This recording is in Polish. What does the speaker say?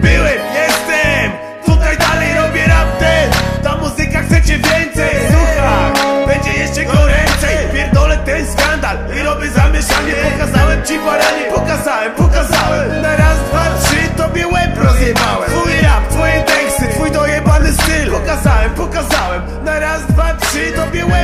Byłem, jestem. Tutaj dalej robię rap Ta muzyka chcecie więcej. Słuchaj, będzie jeszcze goręcej. Pierdolę ten skandal i robię zamieszanie. Pokazałem ci baranie, pokazałem, pokazałem. Na raz, dwa, trzy tobie łeb rozjebałem. Twój rap, twoje teksty, twój dojebany styl. Pokazałem, pokazałem. Na raz, dwa, trzy tobie łeb